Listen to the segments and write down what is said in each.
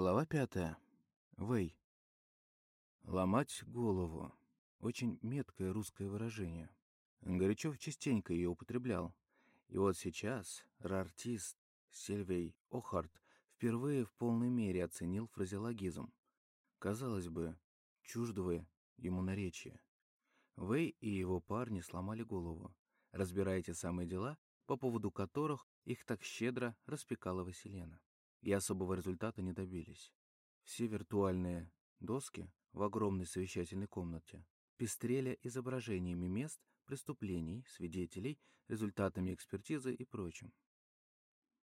Глава пятая. Вэй. Ломать голову. Очень меткое русское выражение. Горячев частенько ее употреблял. И вот сейчас рартист Сильвей Охарт впервые в полной мере оценил фразеологизм. Казалось бы, чуждого ему наречия. Вэй и его парни сломали голову, разбирая те самые дела, по поводу которых их так щедро распекала Василена и особого результата не добились. Все виртуальные доски в огромной совещательной комнате пестрели изображениями мест преступлений, свидетелей, результатами экспертизы и прочим.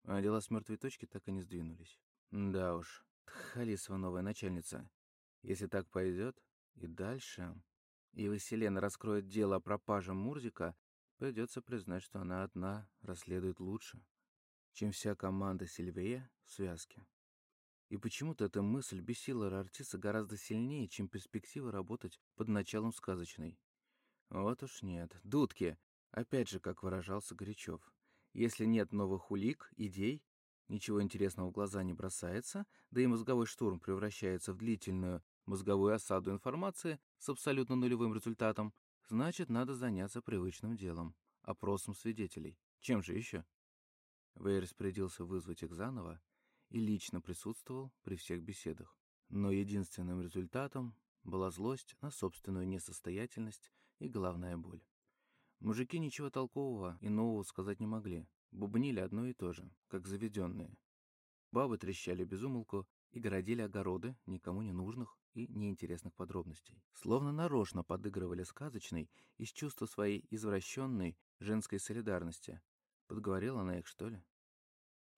А дела с мертвой точки так и не сдвинулись. Да уж, Халисова новая начальница. Если так пойдет, и дальше... И Василена раскроет дело о пропаже Мурзика, придется признать, что она одна расследует лучше чем вся команда Сильвея в связке. И почему-то эта мысль бесила Рартиса гораздо сильнее, чем перспектива работать под началом сказочной. Вот уж нет. Дудки! Опять же, как выражался Горячев. Если нет новых улик, идей, ничего интересного в глаза не бросается, да и мозговой штурм превращается в длительную мозговую осаду информации с абсолютно нулевым результатом, значит, надо заняться привычным делом — опросом свидетелей. Чем же еще? Вэй распорядился вызвать их заново и лично присутствовал при всех беседах. Но единственным результатом была злость на собственную несостоятельность и головная боль. Мужики ничего толкового и нового сказать не могли, бубнили одно и то же, как заведенные. Бабы трещали безумолку и городили огороды никому не нужных и неинтересных подробностей. Словно нарочно подыгрывали сказочной из чувства своей извращенной женской солидарности, Подговорила она их, что ли?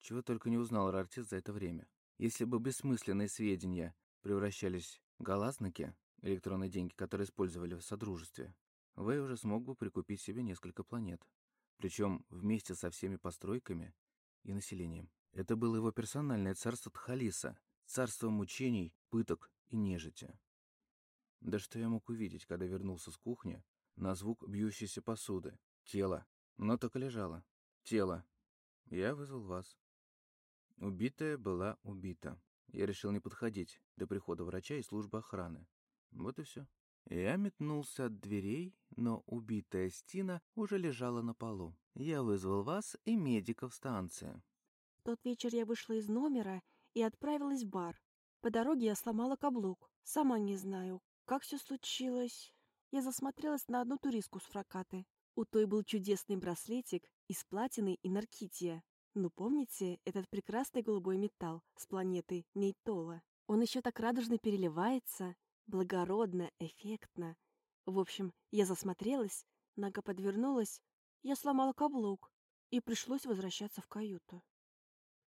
Чего только не узнал Рартис за это время. Если бы бессмысленные сведения превращались в галазнаки, электронные деньги, которые использовали в Содружестве, Вэй уже смог бы прикупить себе несколько планет. Причем вместе со всеми постройками и населением. Это было его персональное царство Тхалиса, царство мучений, пыток и нежити. Да что я мог увидеть, когда вернулся с кухни на звук бьющейся посуды? Тело. Но только лежало тело. Я вызвал вас. Убитая была убита. Я решил не подходить до прихода врача и службы охраны. Вот и все. Я метнулся от дверей, но убитая Стина уже лежала на полу. Я вызвал вас и медиков станции. В тот вечер я вышла из номера и отправилась в бар. По дороге я сломала каблук. Сама не знаю, как все случилось. Я засмотрелась на одну туристку с фракаты. У той был чудесный браслетик из платины и наркития. Ну, помните этот прекрасный голубой металл с планеты Нейтола? Он еще так радужно переливается, благородно, эффектно. В общем, я засмотрелась, нога подвернулась, я сломала каблук, и пришлось возвращаться в каюту.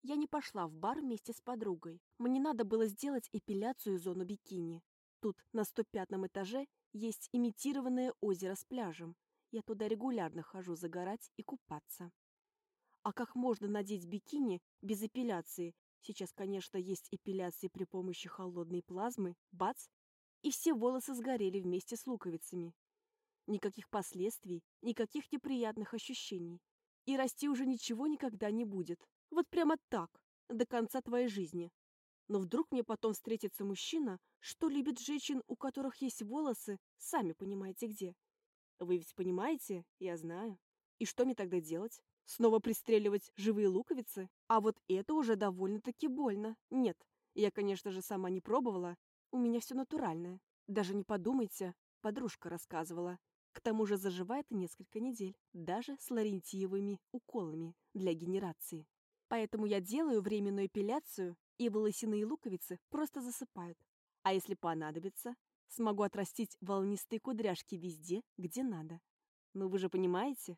Я не пошла в бар вместе с подругой. Мне надо было сделать эпиляцию зону бикини. Тут, на 105-м этаже, есть имитированное озеро с пляжем, я туда регулярно хожу загорать и купаться. А как можно надеть бикини без эпиляции? Сейчас, конечно, есть эпиляции при помощи холодной плазмы. Бац! И все волосы сгорели вместе с луковицами. Никаких последствий, никаких неприятных ощущений. И расти уже ничего никогда не будет. Вот прямо так, до конца твоей жизни. Но вдруг мне потом встретится мужчина, что любит женщин, у которых есть волосы, сами понимаете где. Вы ведь понимаете? Я знаю. И что мне тогда делать? Снова пристреливать живые луковицы? А вот это уже довольно-таки больно. Нет, я, конечно же, сама не пробовала. У меня все натуральное. Даже не подумайте, подружка рассказывала. К тому же заживает несколько недель, даже с ларентиевыми уколами для генерации. Поэтому я делаю временную эпиляцию, и волосяные луковицы просто засыпают. А если понадобится, Смогу отрастить волнистые кудряшки везде, где надо. Ну вы же понимаете?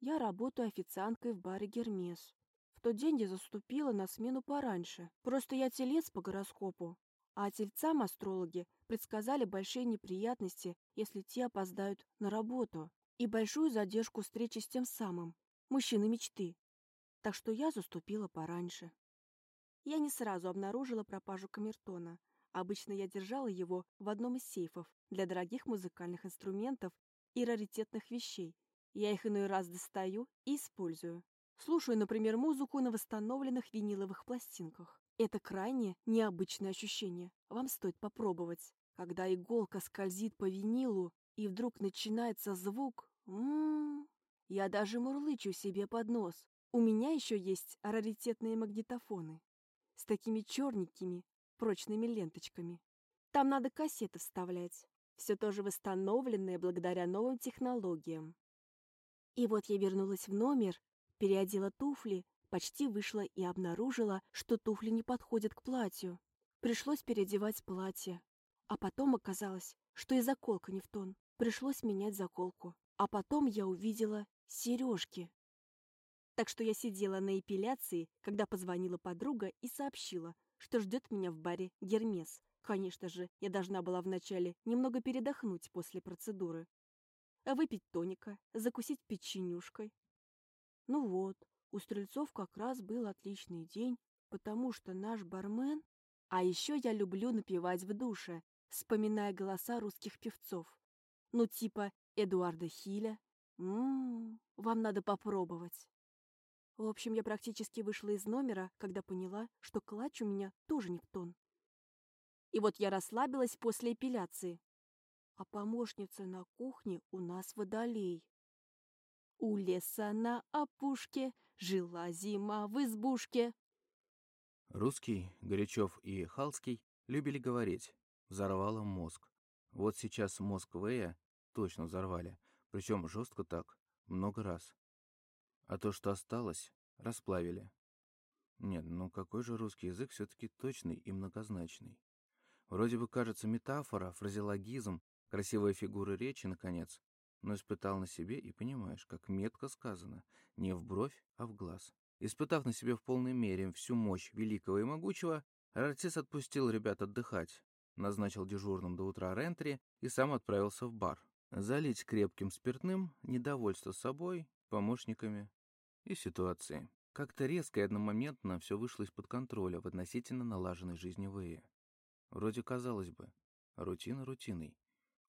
Я работаю официанткой в баре «Гермес». В тот день я заступила на смену пораньше. Просто я телец по гороскопу. А тельцам астрологи предсказали большие неприятности, если те опоздают на работу, и большую задержку встречи с тем самым, мужчиной мечты. Так что я заступила пораньше. Я не сразу обнаружила пропажу камертона, Обычно я держала его в одном из сейфов для дорогих музыкальных инструментов и раритетных вещей. Я их иной раз достаю и использую. Слушаю, например, музыку на восстановленных виниловых пластинках. Это крайне необычное ощущение. Вам стоит попробовать. Когда иголка скользит по винилу, и вдруг начинается звук, м -м -м, я даже мурлычу себе под нос. У меня еще есть раритетные магнитофоны с такими черненькими прочными ленточками. Там надо кассеты вставлять. Все тоже восстановленное благодаря новым технологиям. И вот я вернулась в номер, переодела туфли, почти вышла и обнаружила, что туфли не подходят к платью. Пришлось переодевать платье. А потом оказалось, что и заколка не в тон. Пришлось менять заколку. А потом я увидела сережки. Так что я сидела на эпиляции, когда позвонила подруга и сообщила, что ждет меня в баре «Гермес». Конечно же, я должна была вначале немного передохнуть после процедуры. Выпить тоника, закусить печенюшкой. Ну вот, у Стрельцов как раз был отличный день, потому что наш бармен... А еще я люблю напевать в душе, вспоминая голоса русских певцов. Ну типа Эдуарда Хиля. Ммм, вам надо попробовать. В общем, я практически вышла из номера, когда поняла, что клатч у меня тоже не в тон. И вот я расслабилась после эпиляции. А помощница на кухне у нас водолей. У леса на опушке жила зима в избушке. Русский, Горячев и Халский любили говорить «взорвало мозг». Вот сейчас мозг Вэя точно взорвали, причем жестко так, много раз. А то, что осталось, расплавили. Нет, ну какой же русский язык все-таки точный и многозначный? Вроде бы кажется метафора, фразеологизм, красивая фигура речи, наконец, но испытал на себе и понимаешь, как метко сказано, не в бровь, а в глаз. Испытав на себе в полной мере всю мощь великого и могучего, Артис отпустил ребят отдыхать, назначил дежурным до утра рентри и сам отправился в бар. Залить крепким спиртным недовольство собой, помощниками и ситуацией. Как-то резко и одномоментно все вышло из-под контроля в относительно налаженной жизни Вэя. Вроде казалось бы, рутина рутиной.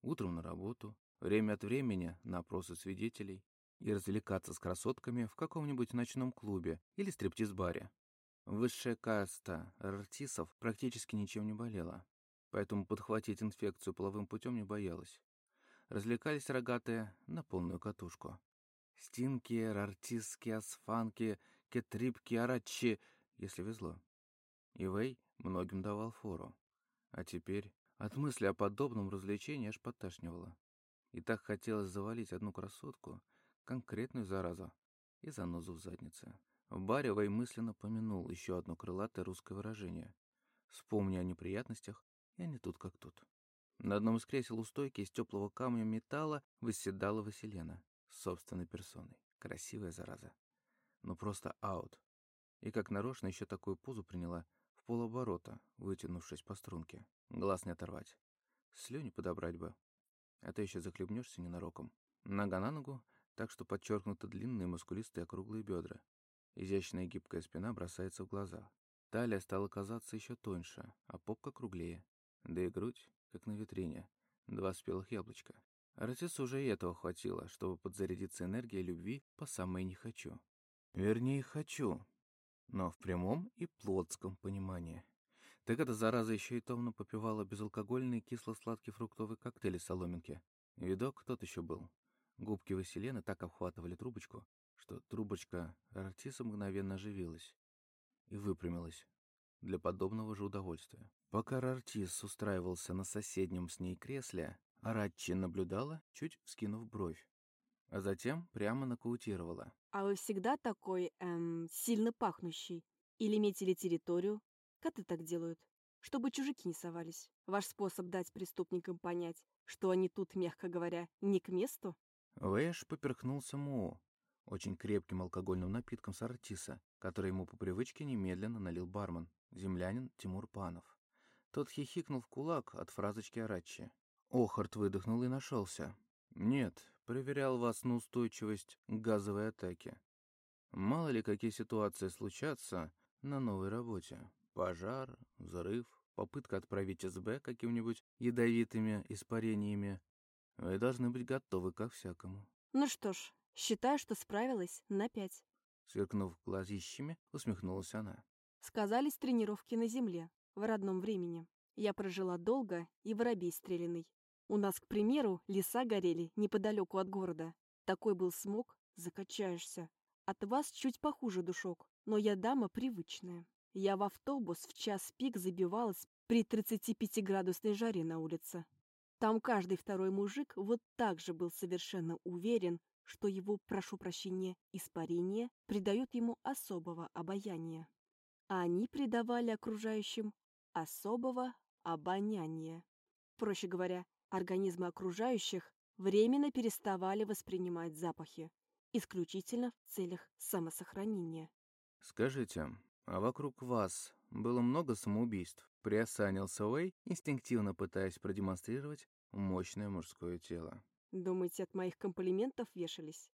Утром на работу, время от времени на опросы свидетелей и развлекаться с красотками в каком-нибудь ночном клубе или стриптиз-баре. Высшая каста артистов практически ничем не болела, поэтому подхватить инфекцию половым путем не боялась. Развлекались рогатые на полную катушку. Стинки, артистки, асфанки, кетрипки, арачи, если везло. Ивей многим давал фору. А теперь от мысли о подобном развлечении аж поташнивало. И так хотелось завалить одну красотку, конкретную заразу, и занозу в заднице. В баре Вэй мысленно помянул еще одно крылатое русское выражение. Вспомни о неприятностях, и они тут как тут. На одном из кресел у стойки из теплого камня металла восседала Василена собственной персоной. Красивая зараза. Ну просто аут. И как нарочно еще такую позу приняла в полоборота, вытянувшись по струнке. Глаз не оторвать. Слюни подобрать бы. А то еще захлебнешься ненароком. Нога на ногу, так что подчеркнуты длинные мускулистые округлые бедра. Изящная гибкая спина бросается в глаза. Талия стала казаться еще тоньше, а попка круглее. Да и грудь, как на витрине. Два спелых яблочка. Артису уже и этого хватило, чтобы подзарядиться энергией любви по самой не хочу. Вернее, хочу. Но в прямом и плотском понимании. Так эта зараза еще и томно попивала безалкогольные кисло-сладкие фруктовые коктейли соломинки. Видок тот еще был. Губки Василены так обхватывали трубочку, что трубочка Артиса мгновенно оживилась и выпрямилась для подобного же удовольствия. Пока Рартис устраивался на соседнем с ней кресле, Аратчи наблюдала, чуть вскинув бровь, а затем прямо нокаутировала. «А вы всегда такой, эм, сильно пахнущий? Или метили территорию? Коты так делают, чтобы чужаки не совались. Ваш способ дать преступникам понять, что они тут, мягко говоря, не к месту?» Вэш поперхнулся Му, очень крепким алкогольным напитком с артиса, который ему по привычке немедленно налил бармен, землянин Тимур Панов. Тот хихикнул в кулак от фразочки Арачи. Охарт выдохнул и нашелся. «Нет, проверял вас на устойчивость к газовой атаке. Мало ли какие ситуации случатся на новой работе. Пожар, взрыв, попытка отправить СБ каким-нибудь ядовитыми испарениями. Вы должны быть готовы ко всякому». «Ну что ж, считаю, что справилась на пять». Сверкнув глазищами, усмехнулась она. Сказались тренировки на земле, в родном времени. Я прожила долго и воробей стреляный. У нас, к примеру, леса горели неподалеку от города. Такой был смог, закачаешься. От вас чуть похуже душок, но я дама привычная. Я в автобус в час пик забивалась при 35-градусной жаре на улице. Там каждый второй мужик вот так же был совершенно уверен, что его, прошу прощения, испарение придает ему особого обаяния. А они придавали окружающим особого обоняния. Проще говоря, организмы окружающих временно переставали воспринимать запахи, исключительно в целях самосохранения. Скажите, а вокруг вас было много самоубийств? Приосанился Уэй, инстинктивно пытаясь продемонстрировать мощное мужское тело. Думаете, от моих комплиментов вешались?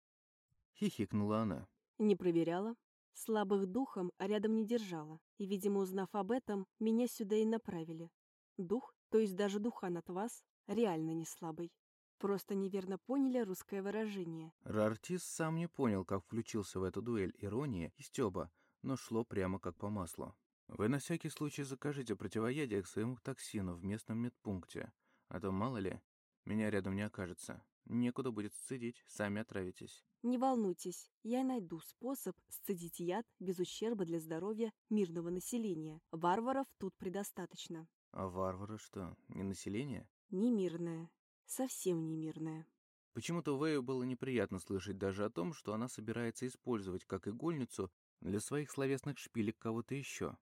Хихикнула она. Не проверяла. Слабых духом рядом не держала. И, видимо, узнав об этом, меня сюда и направили. Дух, то есть даже духан от вас, реально не слабый. Просто неверно поняли русское выражение. Рартис сам не понял, как включился в эту дуэль иронии и стёба, но шло прямо как по маслу. Вы на всякий случай закажите противоядие к своему токсину в местном медпункте, а то, мало ли, меня рядом не окажется. Некуда будет сцедить, сами отравитесь. Не волнуйтесь, я найду способ сцедить яд без ущерба для здоровья мирного населения. Варваров тут предостаточно. А варвары что, не население? Не мирное. Совсем не мирное. Почему-то Вэю было неприятно слышать даже о том, что она собирается использовать как игольницу для своих словесных шпилек кого-то еще.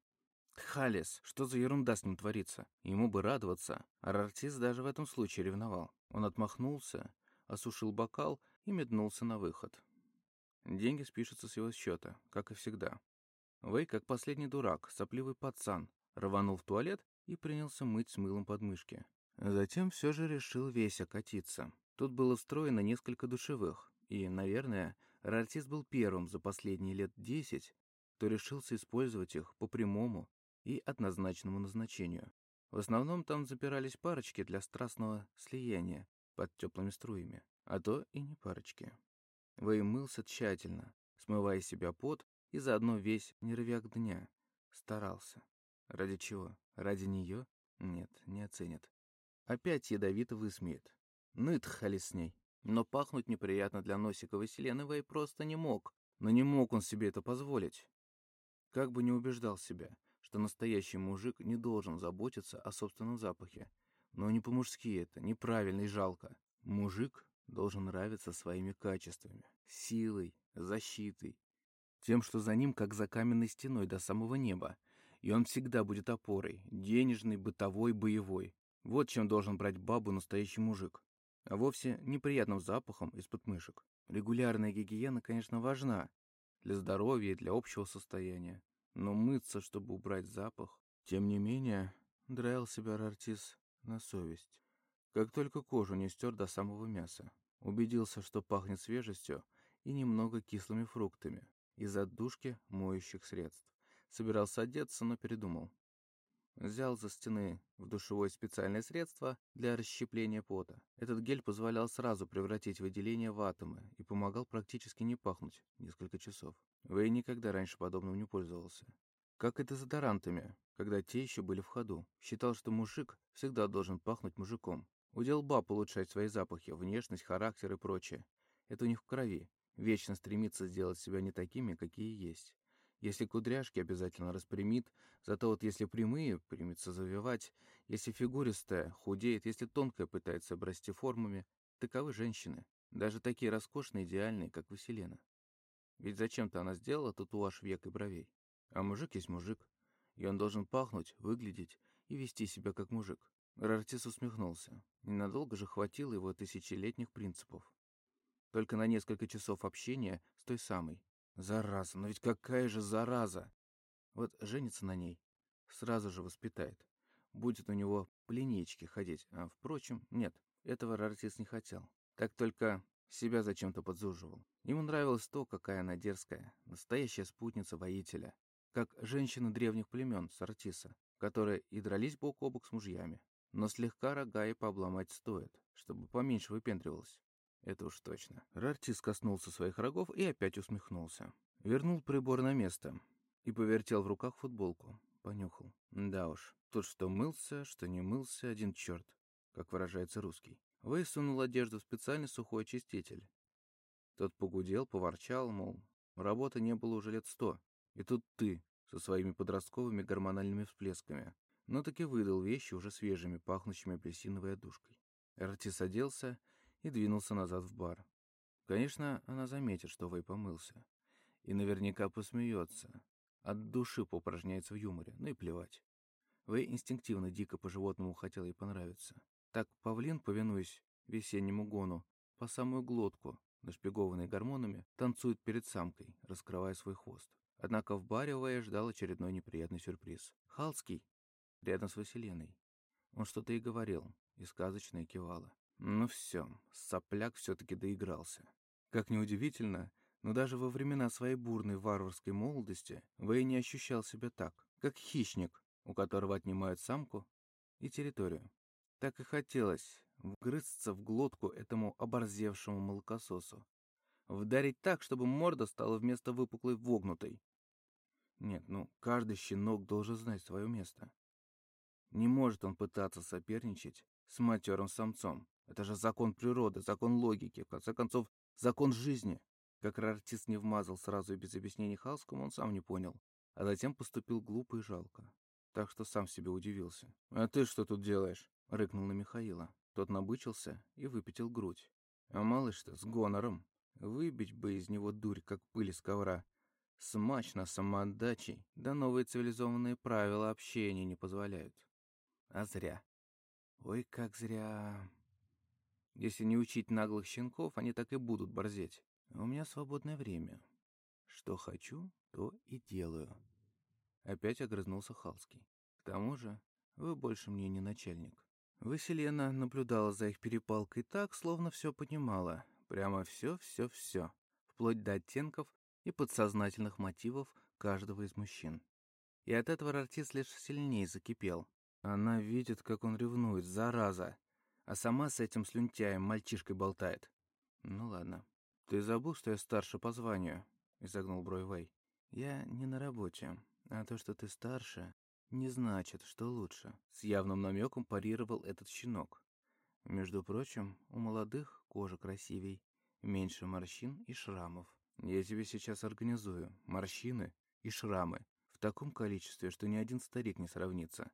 Халис, что за ерунда с ним творится? Ему бы радоваться, а Рартис даже в этом случае ревновал. Он отмахнулся, осушил бокал и метнулся на выход. Деньги спишутся с его счета, как и всегда. Вэй, как последний дурак, сопливый пацан, рванул в туалет и принялся мыть с мылом подмышки. Затем все же решил весь окатиться. Тут было встроено несколько душевых, и, наверное, Рартис был первым за последние лет десять, кто решился использовать их по прямому и однозначному назначению. В основном там запирались парочки для страстного слияния под теплыми струями, а то и не парочки. Вэй мылся тщательно, смывая себя пот и заодно весь нервяк дня. Старался. Ради чего? Ради нее? Нет, не оценит. Опять ядовито высмеет. Нытхали с ней. Но пахнуть неприятно для носика Василины Вэй просто не мог. Но не мог он себе это позволить. Как бы не убеждал себя, что настоящий мужик не должен заботиться о собственном запахе. Но не по-мужски это, неправильно и жалко. Мужик должен нравиться своими качествами, силой, защитой, тем, что за ним как за каменной стеной до самого неба, и он всегда будет опорой, денежной, бытовой, боевой. Вот чем должен брать бабу настоящий мужик. А вовсе неприятным запахом из-под мышек. Регулярная гигиена, конечно, важна для здоровья и для общего состояния. Но мыться, чтобы убрать запах... Тем не менее, драил себя Рартис на совесть. Как только кожу не стер до самого мяса. Убедился, что пахнет свежестью и немного кислыми фруктами из отдушки моющих средств. Собирался одеться, но передумал. Взял за стены в душевое специальное средство для расщепления пота. Этот гель позволял сразу превратить выделения в атомы и помогал практически не пахнуть несколько часов. Вэй никогда раньше подобным не пользовался. Как и дезодорантами, когда те еще были в ходу. Считал, что мужик всегда должен пахнуть мужиком. Удел баб улучшать свои запахи, внешность, характер и прочее. Это у них в крови. Вечно стремится сделать себя не такими, какие есть. Если кудряшки обязательно распрямит, зато вот если прямые, примется завивать, если фигуристая, худеет, если тонкая пытается обрасти формами, таковы женщины, даже такие роскошные, идеальные, как Василена. Ведь зачем-то она сделала татуаж век и бровей. А мужик есть мужик, и он должен пахнуть, выглядеть и вести себя как мужик. Рартис усмехнулся. Ненадолго же хватило его тысячелетних принципов. Только на несколько часов общения с той самой, Зараза, но ведь какая же зараза! Вот женится на ней, сразу же воспитает. Будет у него по линейке ходить. А, впрочем, нет, этого Рартис не хотел. Так только себя зачем-то подзуживал. Ему нравилось то, какая она дерзкая, настоящая спутница воителя. Как женщины древних племен Сартиса, которые и дрались бок о бок с мужьями. Но слегка рога и пообломать стоит, чтобы поменьше выпендривалась. Это уж точно. Рартис коснулся своих рогов и опять усмехнулся. Вернул прибор на место. и повертел в руках футболку. Понюхал. Да уж, тут что мылся, что не мылся, один черт, как выражается русский. Высунул одежду в специальный сухой очиститель. Тот погудел, поворчал, мол, работы не было уже лет сто. И тут ты, со своими подростковыми гормональными всплесками. Но таки выдал вещи уже свежими, пахнущими апельсиновой одушкой. Артис оделся и двинулся назад в бар. Конечно, она заметит, что Вэй помылся. И наверняка посмеется. От души поупражняется в юморе, ну и плевать. Вэй инстинктивно дико по-животному хотел ей понравиться. Так павлин, повинуясь весеннему гону, по самую глотку, нашпигованный гормонами, танцует перед самкой, раскрывая свой хвост. Однако в баре Вэя ждал очередной неприятный сюрприз. Халский, рядом с Василеной. Он что-то и говорил, и сказочное кивало. Ну все, сопляк все-таки доигрался. Как неудивительно, но даже во времена своей бурной варварской молодости Вэй не ощущал себя так, как хищник, у которого отнимают самку и территорию. Так и хотелось вгрызться в глотку этому оборзевшему молокососу. Вдарить так, чтобы морда стала вместо выпуклой вогнутой. Нет, ну, каждый щенок должен знать свое место. Не может он пытаться соперничать с матерым самцом. Это же закон природы, закон логики, в конце концов, закон жизни. Как артист не вмазал сразу и без объяснений Халскому, он сам не понял. А затем поступил глупо и жалко. Так что сам себе удивился. «А ты что тут делаешь?» — рыкнул на Михаила. Тот набычился и выпятил грудь. А малыш-то с гонором. Выбить бы из него дурь, как пыль из ковра. Смачно, самоотдачей, да новые цивилизованные правила общения не позволяют. А зря. Ой, как зря. Если не учить наглых щенков, они так и будут борзеть. У меня свободное время. Что хочу, то и делаю. Опять огрызнулся Халский. К тому же, вы больше мне не начальник. Василена наблюдала за их перепалкой так, словно все понимала. Прямо все-все-все. Вплоть до оттенков и подсознательных мотивов каждого из мужчин. И от этого артист лишь сильнее закипел. Она видит, как он ревнует, зараза. А сама с этим слюнтяем мальчишкой болтает. Ну ладно. «Ты забыл, что я старше по званию?» — изогнул бровь Вэй. «Я не на работе, а то, что ты старше, не значит, что лучше», — с явным намеком парировал этот щенок. «Между прочим, у молодых кожа красивей, меньше морщин и шрамов. Я тебе сейчас организую морщины и шрамы в таком количестве, что ни один старик не сравнится».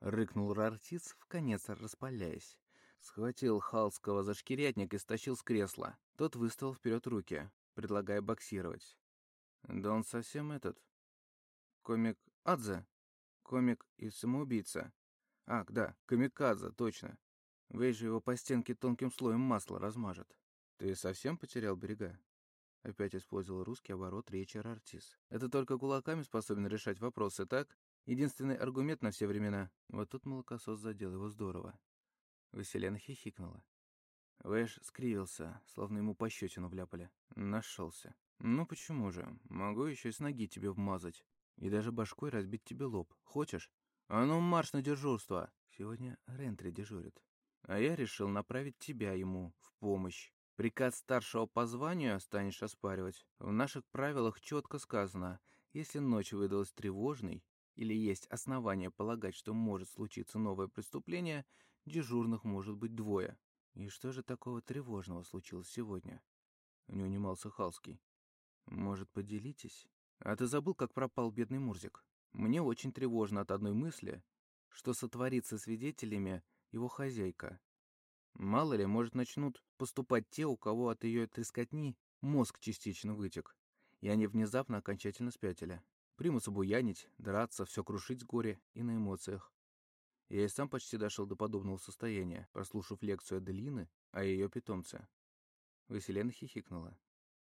Рыкнул Рартиц, в конец распаляясь. Схватил Халского за шкирятник и стащил с кресла. Тот выставил вперед руки, предлагая боксировать. Да он совсем этот. Комик Адзе? Комик и самоубийца. Ах, да, Камикадзе, точно. Вей же его по стенке тонким слоем масла размажет. Ты совсем потерял берега? Опять использовал русский оборот речи Рартис. Это только кулаками способен решать вопросы, так? Единственный аргумент на все времена. Вот тут молокосос задел его здорово. Василена хихикнула. Вэш скривился, словно ему пощечину вляпали. Нашелся. «Ну почему же? Могу еще и с ноги тебе вмазать. И даже башкой разбить тебе лоб. Хочешь? А ну марш на дежурство!» Сегодня Рентри дежурит. А я решил направить тебя ему в помощь. Приказ старшего по званию станешь оспаривать. В наших правилах четко сказано, если ночь выдалась тревожной, или есть основания полагать, что может случиться новое преступление, дежурных может быть двое. И что же такого тревожного случилось сегодня? Не унимался Халский. Может, поделитесь? А ты забыл, как пропал бедный Мурзик? Мне очень тревожно от одной мысли, что сотворится свидетелями его хозяйка. Мало ли, может, начнут поступать те, у кого от ее трескотни мозг частично вытек, и они внезапно окончательно спятили. Примутся буянить, драться, все крушить с горя и на эмоциях. Я и сам почти дошел до подобного состояния, прослушав лекцию Аделины о ее питомце. Василена хихикнула.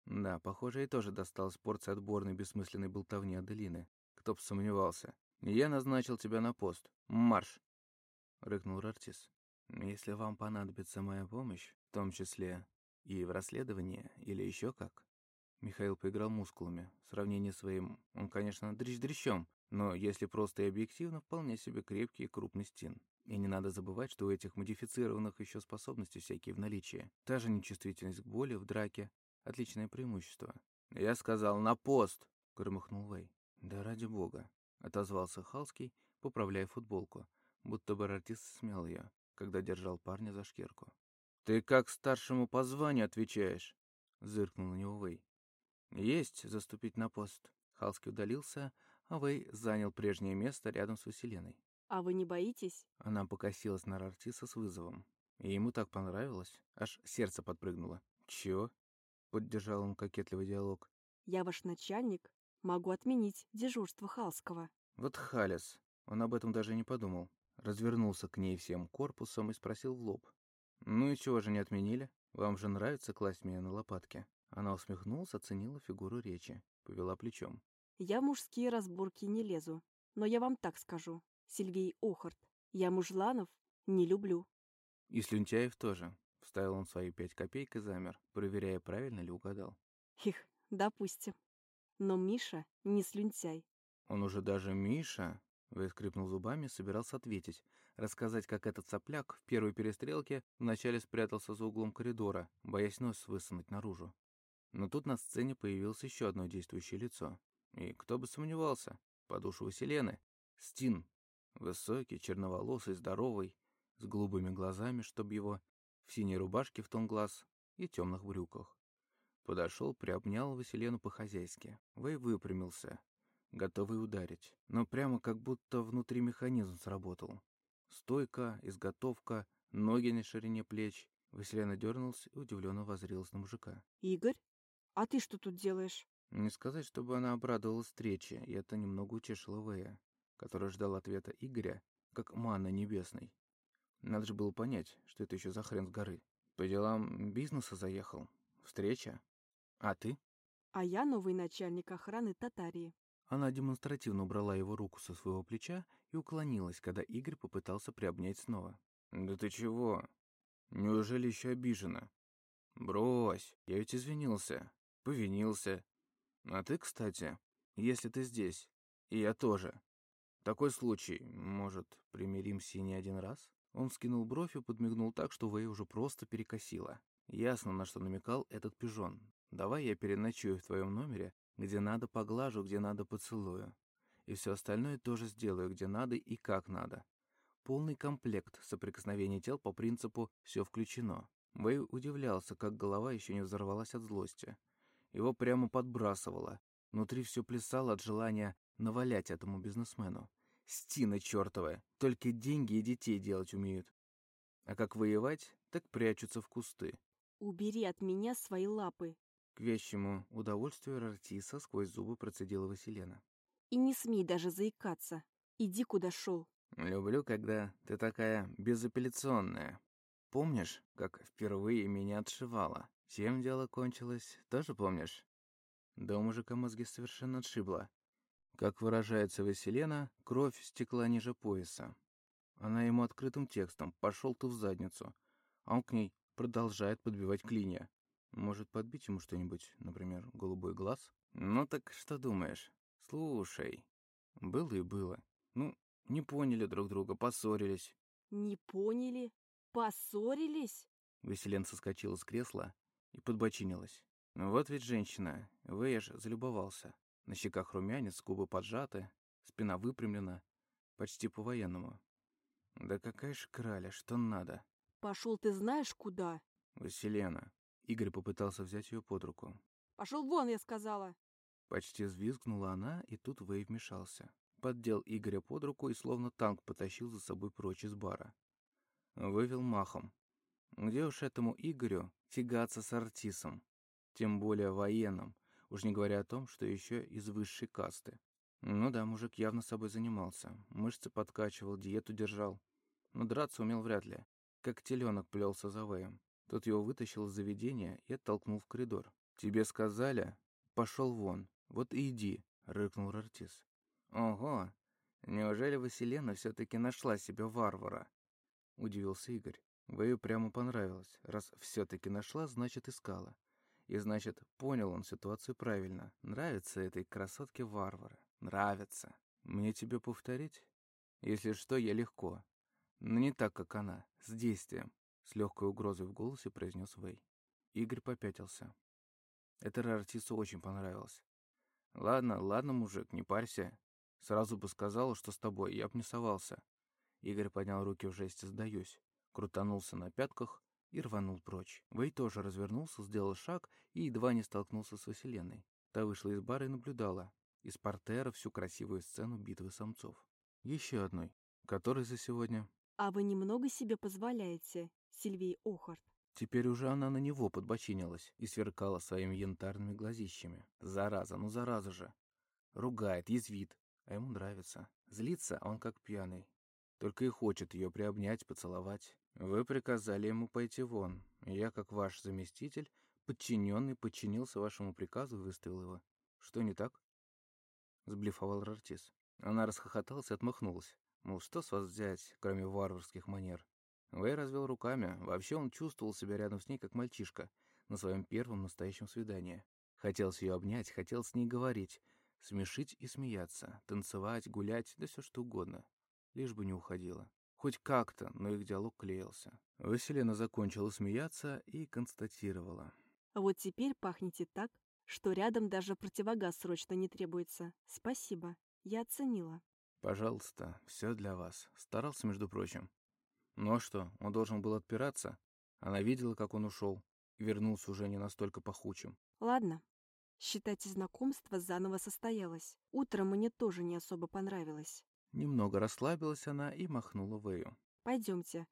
Да, похоже, ей тоже досталась порция отборной бессмысленной болтовни Аделины. Кто бы сомневался. Я назначил тебя на пост. Марш! Рыкнул Рартис. Если вам понадобится моя помощь, в том числе и в расследовании, или еще как. Михаил поиграл мускулами. В сравнении с своим, он, конечно, дрищ-дрищом, но если просто и объективно, вполне себе крепкий и крупный стен. И не надо забывать, что у этих модифицированных еще способности всякие в наличии. Та же нечувствительность к боли в драке — отличное преимущество. «Я сказал, на пост!» — громыхнул Вэй. Да ради бога, отозвался Халский, поправляя футболку, будто бы артист смял ее, когда держал парня за шкирку. «Ты как старшему по званию отвечаешь?» — зыркнул на него Вэй. «Есть заступить на пост». Халский удалился, Вэй занял прежнее место рядом с Василеной. А вы не боитесь? Она покосилась на Рартиса с вызовом. И ему так понравилось, аж сердце подпрыгнуло. «Чего?» — поддержал он кокетливый диалог. Я ваш начальник. Могу отменить дежурство Халского. Вот Халес. Он об этом даже не подумал. Развернулся к ней всем корпусом и спросил в лоб. «Ну и чего же не отменили? Вам же нравится класть меня на лопатки?» Она усмехнулась, оценила фигуру речи, повела плечом. Я в мужские разборки не лезу. Но я вам так скажу. Сильвей Охарт. Я мужланов не люблю. И Слюнтяев тоже. Вставил он свои пять копеек и замер, проверяя, правильно ли угадал. Их, допустим. Но Миша не слюнтяй. Он уже даже Миша, Вэй скрипнул зубами, собирался ответить, рассказать, как этот сопляк в первой перестрелке вначале спрятался за углом коридора, боясь нос высунуть наружу. Но тут на сцене появилось еще одно действующее лицо. И кто бы сомневался, по душу Василены, Стин, Высокий, черноволосый, здоровый, с голубыми глазами, чтоб его, в синей рубашке в тон глаз и темных брюках. Подошел, приобнял Василену по-хозяйски. Вэй выпрямился, готовый ударить. Но прямо как будто внутри механизм сработал. Стойка, изготовка, ноги на ширине плеч. Василена дернулась и удивленно возрилась на мужика. «Игорь, а ты что тут делаешь?» Не сказать, чтобы она обрадовалась встрече, и это немного утешило Вэя который ждал ответа Игоря, как манна небесной. Надо же было понять, что это еще за хрен с горы. По делам бизнеса заехал. Встреча. А ты? А я новый начальник охраны Татарии. Она демонстративно убрала его руку со своего плеча и уклонилась, когда Игорь попытался приобнять снова. «Да ты чего? Неужели еще обижена? Брось, я ведь извинился, повинился. А ты, кстати, если ты здесь, и я тоже, такой случай, может, примиримся не один раз? Он скинул бровь и подмигнул так, что Вэй уже просто перекосила. Ясно, на что намекал этот пижон. Давай я переночую в твоем номере, где надо поглажу, где надо поцелую. И все остальное тоже сделаю, где надо и как надо. Полный комплект соприкосновений тел по принципу «все включено». Вэй удивлялся, как голова еще не взорвалась от злости. Его прямо подбрасывало. Внутри все плясало от желания навалять этому бизнесмену. Стина чертовая, только деньги и детей делать умеют. А как воевать, так прячутся в кусты. «Убери от меня свои лапы!» К вещему удовольствию Рартиса сквозь зубы процедила Василена. «И не смей даже заикаться. Иди, куда шел». «Люблю, когда ты такая безапелляционная. Помнишь, как впервые меня отшивала? Чем дело кончилось, тоже помнишь?» Да у мужика мозги совершенно отшибла. Как выражается Василена, кровь стекла ниже пояса. Она ему открытым текстом «пошел ты в задницу», а он к ней продолжает подбивать клинья. Может, подбить ему что-нибудь, например, голубой глаз? Ну так что думаешь? Слушай, было и было. Ну, не поняли друг друга, поссорились. Не поняли? Поссорились? Василен соскочила с кресла и подбочинилась. Вот ведь женщина, Вэйш залюбовался. На щеках румянец, губы поджаты, спина выпрямлена, почти по-военному. Да какая ж краля, что надо? Пошел ты знаешь куда? Василена. Игорь попытался взять ее под руку. Пошел вон, я сказала. Почти взвизгнула она, и тут Вэй вмешался. Поддел Игоря под руку и словно танк потащил за собой прочь из бара. Вывел махом. Где уж этому Игорю тягаться с артисом? Тем более военным, Уж не говоря о том, что еще из высшей касты. Ну да, мужик явно собой занимался. Мышцы подкачивал, диету держал. Но драться умел вряд ли. Как теленок плелся за Вэем. Тот его вытащил из заведения и оттолкнул в коридор. «Тебе сказали? Пошел вон. Вот и иди», — рыкнул Рартис. «Ого! Неужели Василена все-таки нашла себе варвара?» — удивился Игорь. Вэю прямо понравилось. Раз все-таки нашла, значит искала. И значит, понял он ситуацию правильно. Нравится этой красотке варвары. Нравится. Мне тебе повторить? Если что, я легко. Но не так, как она. С действием. С легкой угрозой в голосе произнес Вэй. Игорь попятился. Это артисту очень понравилось. Ладно, ладно, мужик, не парься. Сразу бы сказал, что с тобой, я б не совался. Игорь поднял руки в жесте «сдаюсь», крутанулся на пятках и рванул прочь. Вэй тоже развернулся, сделал шаг и едва не столкнулся с Василеной. Та вышла из бара и наблюдала. Из портера всю красивую сцену битвы самцов. Еще одной. Который за сегодня? А вы немного себе позволяете, Сильвей Охарт. Теперь уже она на него подбочинилась и сверкала своими янтарными глазищами. Зараза, ну зараза же. Ругает, язвит, а ему нравится. Злится он как пьяный. Только и хочет ее приобнять, поцеловать. Вы приказали ему пойти вон. Я, как ваш заместитель, подчиненный, подчинился вашему приказу и выставил его. Что не так? Сблифовал Рартис. Она расхохоталась и отмахнулась. Мол, что с вас взять, кроме варварских манер? Вэй развел руками. Вообще он чувствовал себя рядом с ней, как мальчишка, на своем первом настоящем свидании. Хотелось ее обнять, хотел с ней говорить, смешить и смеяться, танцевать, гулять, да все что угодно. Лишь бы не уходила. Хоть как-то, но их диалог клеился. Василина закончила смеяться и констатировала. А вот теперь пахнете так, что рядом даже противогаз срочно не требуется. Спасибо, я оценила. Пожалуйста, все для вас. Старался, между прочим. Ну а что, он должен был отпираться? Она видела, как он ушел, вернулся уже не настолько пахучим. Ладно, считайте, знакомство заново состоялось. Утром мне тоже не особо понравилось. Немного расслабилась она и махнула Вэю. Пойдемте.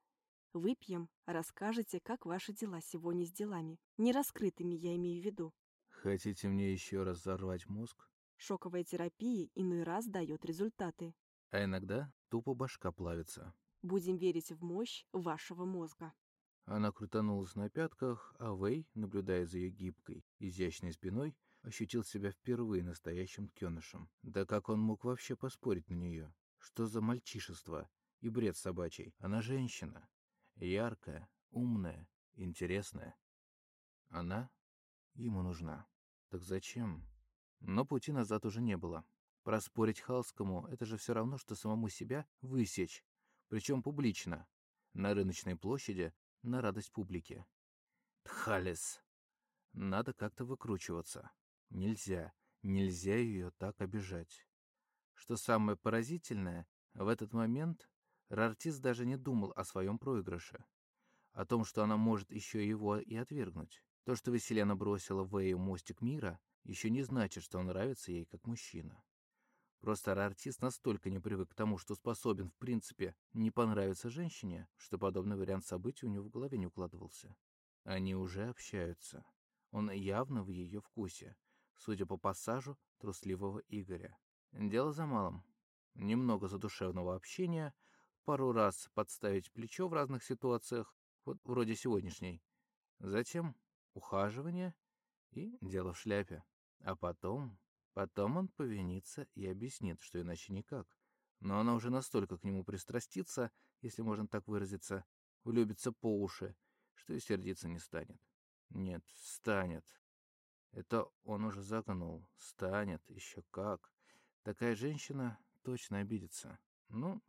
Выпьем, расскажете, как ваши дела сегодня с делами. Не раскрытыми, я имею в виду. Хотите мне еще раз взорвать мозг? Шоковая терапия иной раз дает результаты. А иногда тупо башка плавится. Будем верить в мощь вашего мозга. Она крутанулась на пятках, а Вэй, наблюдая за ее гибкой, изящной спиной, ощутил себя впервые настоящим ткенышем. Да как он мог вообще поспорить на нее? Что за мальчишество и бред собачий? Она женщина. Яркая, умная, интересная. Она ему нужна. Так зачем? Но пути назад уже не было. Проспорить Халскому — это же все равно, что самому себя высечь, причем публично, на рыночной площади, на радость публики. Тхалис. Надо как-то выкручиваться. Нельзя, нельзя ее так обижать. Что самое поразительное, в этот момент Рартис даже не думал о своем проигрыше. О том, что она может еще его и отвергнуть. То, что Веселена бросила Вэю мостик мира, еще не значит, что он нравится ей как мужчина. Просто артист настолько не привык к тому, что способен, в принципе, не понравиться женщине, что подобный вариант событий у него в голове не укладывался. Они уже общаются. Он явно в ее вкусе, судя по пассажу трусливого Игоря. Дело за малым. Немного задушевного общения, пару раз подставить плечо в разных ситуациях, вот вроде сегодняшней. Затем ухаживание и дело в шляпе. А потом Потом он повинится и объяснит, что иначе никак. Но она уже настолько к нему пристрастится, если можно так выразиться, влюбится по уши, что и сердиться не станет. Нет, станет. Это он уже загнул. Станет, еще как. Такая женщина точно обидится. Ну,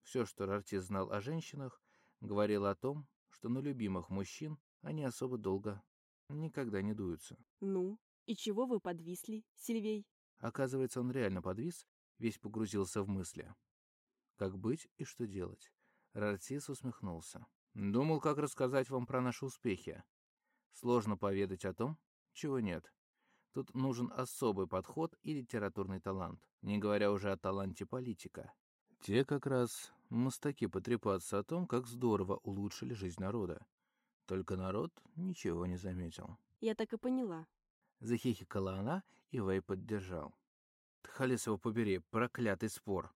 все, что Рартис знал о женщинах, говорило о том, что на любимых мужчин они особо долго никогда не дуются. Ну, «И чего вы подвисли, Сильвей?» Оказывается, он реально подвис, весь погрузился в мысли. Как быть и что делать? Рартис усмехнулся. Думал, как рассказать вам про наши успехи. Сложно поведать о том, чего нет. Тут нужен особый подход и литературный талант, не говоря уже о таланте политика. Те как раз мастаки потрепаться о том, как здорово улучшили жизнь народа. Только народ ничего не заметил. Я так и поняла. Захихикала она, и Вэй поддержал. Тхалис его побери, проклятый спор.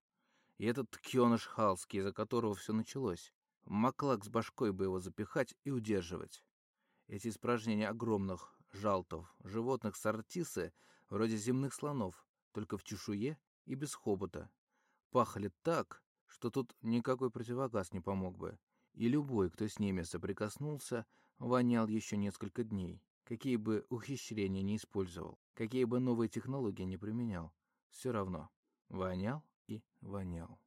И этот ткёныш Халский, из-за которого все началось. Маклак с башкой бы его запихать и удерживать. Эти испражнения огромных жалтов, животных сартисы, вроде земных слонов, только в чешуе и без хобота. Пахали так, что тут никакой противогаз не помог бы. И любой, кто с ними соприкоснулся, вонял еще несколько дней. Какие бы ухищрения не использовал, какие бы новые технологии не применял, все равно вонял и вонял.